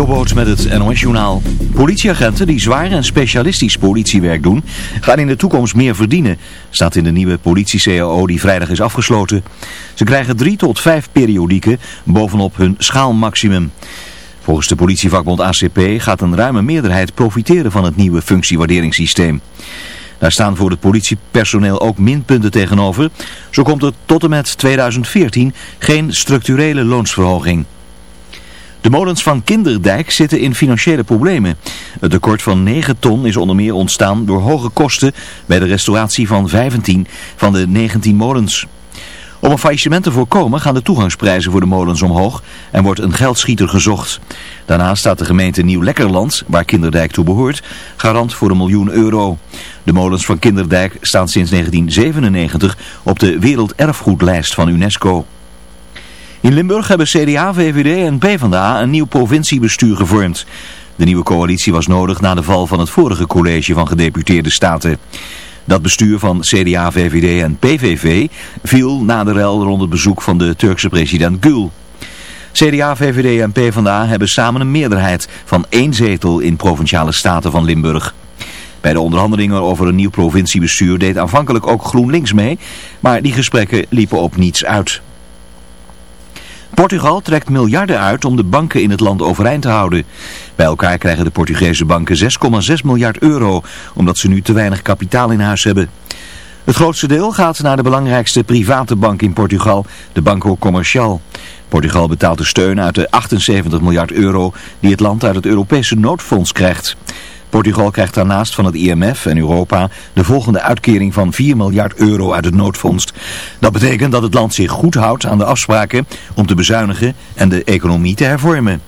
Jobboot met het NOS-journaal. Politieagenten die zwaar en specialistisch politiewerk doen, gaan in de toekomst meer verdienen, staat in de nieuwe politie-CAO die vrijdag is afgesloten. Ze krijgen drie tot vijf periodieken bovenop hun schaalmaximum. Volgens de politievakbond ACP gaat een ruime meerderheid profiteren van het nieuwe functiewaarderingssysteem. Daar staan voor het politiepersoneel ook minpunten tegenover. Zo komt er tot en met 2014 geen structurele loonsverhoging. De molens van Kinderdijk zitten in financiële problemen. Het tekort van 9 ton is onder meer ontstaan door hoge kosten bij de restauratie van 15 van de 19 molens. Om een faillissement te voorkomen gaan de toegangsprijzen voor de molens omhoog en wordt een geldschieter gezocht. Daarnaast staat de gemeente Nieuw-Lekkerland, waar Kinderdijk toe behoort, garant voor een miljoen euro. De molens van Kinderdijk staan sinds 1997 op de werelderfgoedlijst van UNESCO. In Limburg hebben CDA, VVD en PvdA een nieuw provinciebestuur gevormd. De nieuwe coalitie was nodig na de val van het vorige college van gedeputeerde staten. Dat bestuur van CDA, VVD en PVV viel na de rel rond het bezoek van de Turkse president Gül. CDA, VVD en PvdA hebben samen een meerderheid van één zetel in provinciale staten van Limburg. Bij de onderhandelingen over een nieuw provinciebestuur deed aanvankelijk ook GroenLinks mee, maar die gesprekken liepen op niets uit. Portugal trekt miljarden uit om de banken in het land overeind te houden. Bij elkaar krijgen de Portugese banken 6,6 miljard euro, omdat ze nu te weinig kapitaal in huis hebben. Het grootste deel gaat naar de belangrijkste private bank in Portugal, de Banco Comercial. Portugal betaalt de steun uit de 78 miljard euro die het land uit het Europese noodfonds krijgt. Portugal krijgt daarnaast van het IMF en Europa de volgende uitkering van 4 miljard euro uit het noodfonds. Dat betekent dat het land zich goed houdt aan de afspraken om te bezuinigen en de economie te hervormen.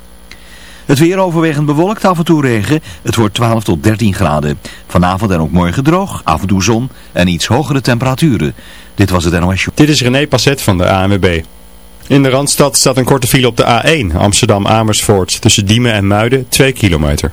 Het weer overwegend bewolkt, af en toe regen. Het wordt 12 tot 13 graden. Vanavond en ook morgen droog, af en toe zon en iets hogere temperaturen. Dit was het NOS Show. Dit is René Passet van de ANWB. In de Randstad staat een korte file op de A1 Amsterdam-Amersfoort tussen Diemen en Muiden 2 kilometer.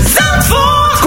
Zandvoort.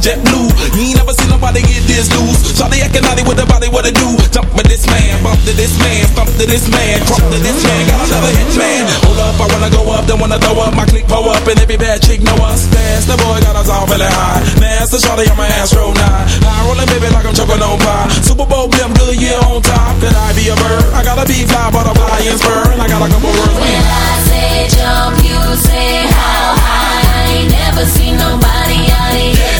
jet blue. You ain't never seen nobody get this loose. Shawty acting naughty with the body, what it do? Jump with this man, bump to this man, stomp to this man, drop to this man, got another hit man. Hold up, I wanna go up, then wanna throw up. My click pull up, and every bad chick know us. That's the boy got us all feeling high. Master Shawty on my ass roll nine. High rolling, baby, like I'm choking on pie. Super Bowl, blim, good, year on top. Could I be a bird? I gotta be fly, butterfly, and spur. And I got a couple words. When I say jump, you say how high. I ain't never seen nobody out here.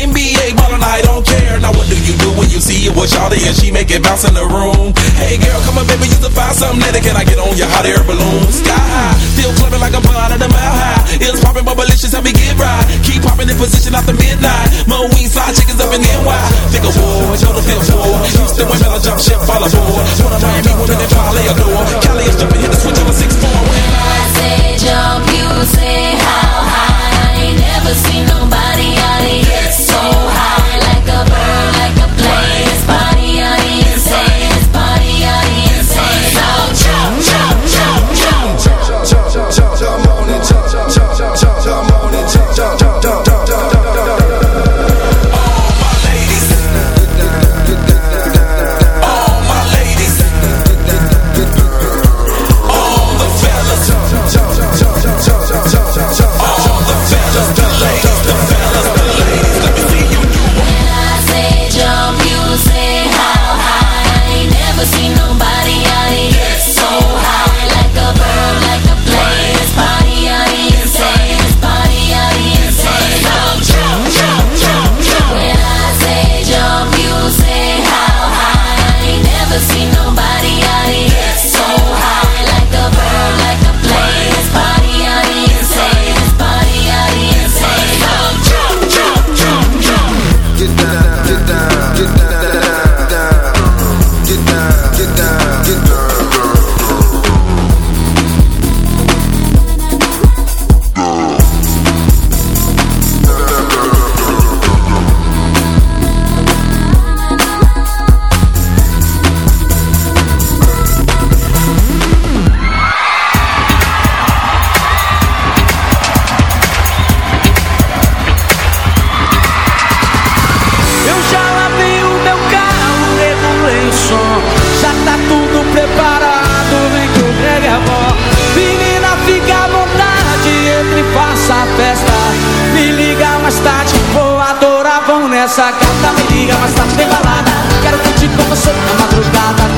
I don't care. Now what do you do when you see it with Charlie and she make it bounce in the room? Hey girl, come on baby, you can find something that can I get on your hot air balloon? Sky high, still clubbing like a ball at a mile high. It's popping, but malicious, help me get right. Keep popping in position after midnight. Mo wings, slide, chickens up in NY. Think of war, you're the fifth floor. Houston women, I jump ship, fall aboard. One of Miami women, they probably adore. Cali is jumping, hit the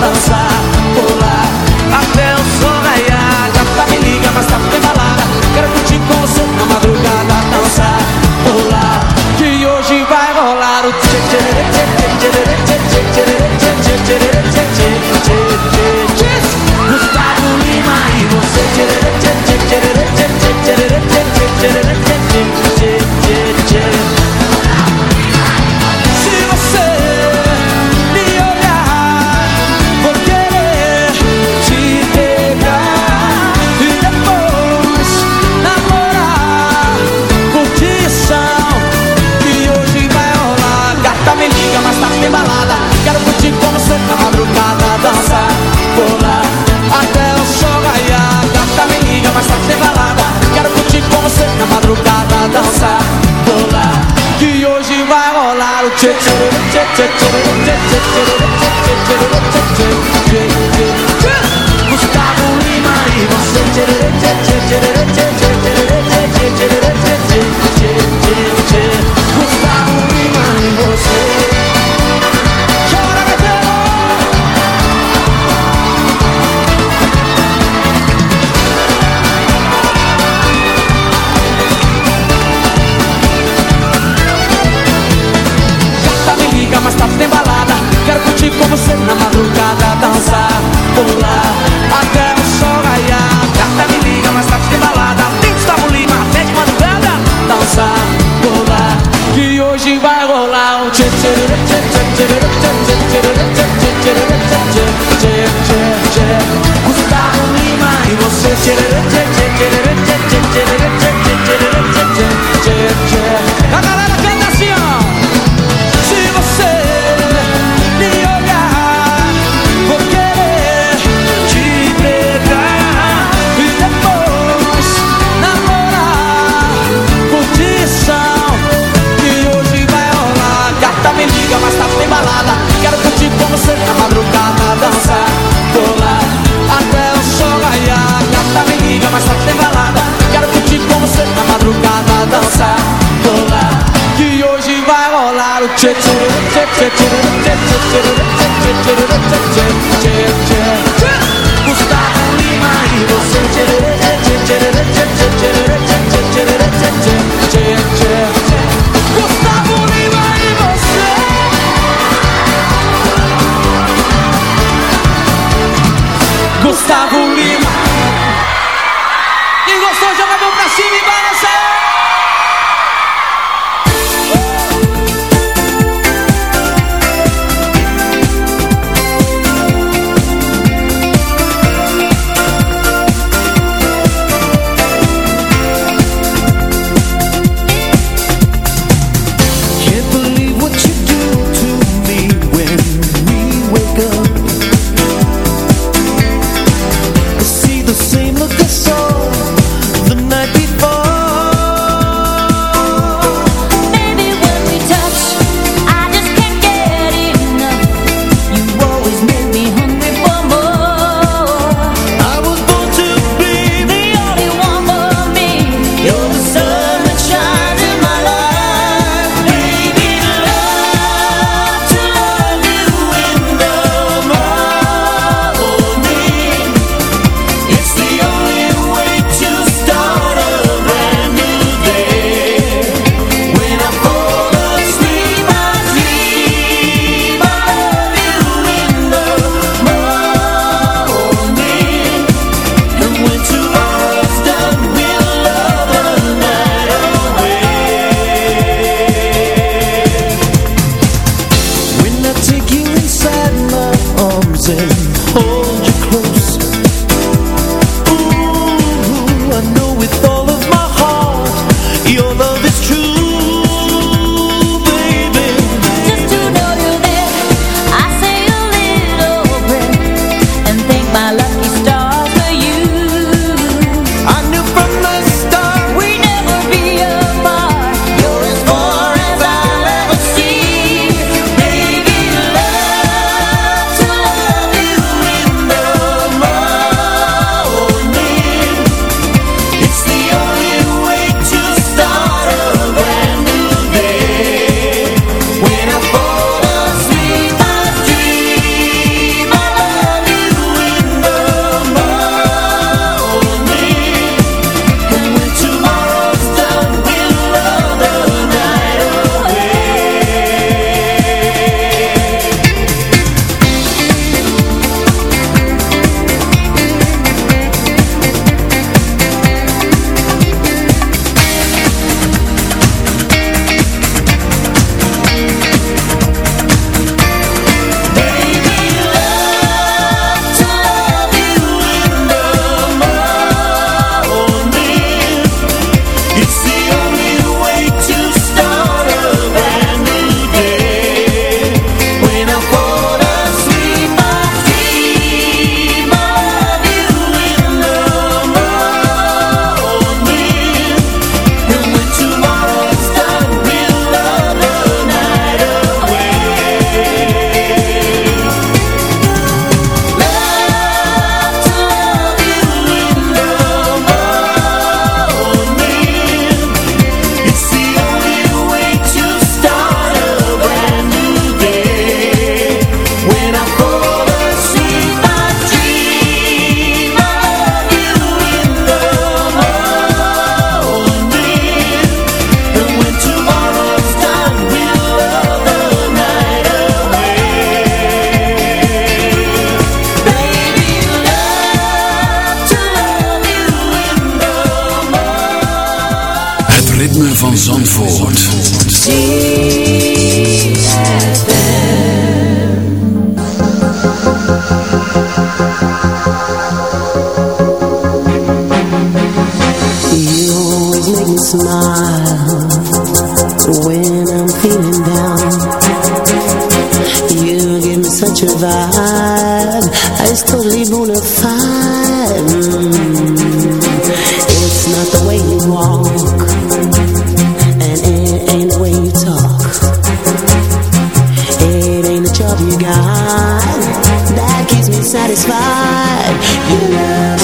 dançar, olá, até o sol raiar. Me liga, mas tá bem balada. Quero curtir com você na madrugada, dançar, olá, Que hoje vai rolar o tchê tchê tchê Gustavo Lima e você tchê tchê tchê tchê tchê Gustavo Lima je, je, chocolade the trouble you got that keeps me satisfied. Your love.